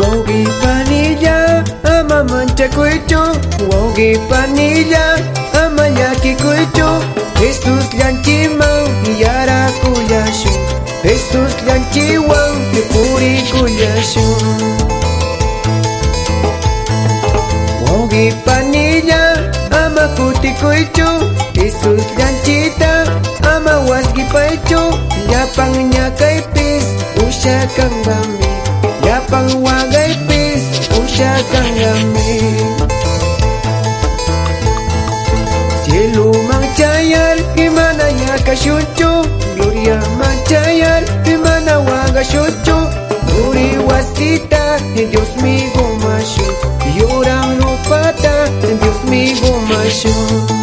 Wogi panilla ama mancha kuicho Wogi panilla ama yaki kuicho Jesus llanchiman yara kuyashu Jesus llanchiwan puri kuyashu Wogi panilla ama kuti kuicho Jesus llanchita ama wasgi paicho Yapang nyakaipis usha kangami. Yapang wagay pis usha kangami. Cielo manchayar imana yaka Dios mío, macho, llora no pata, Dios mío, macho.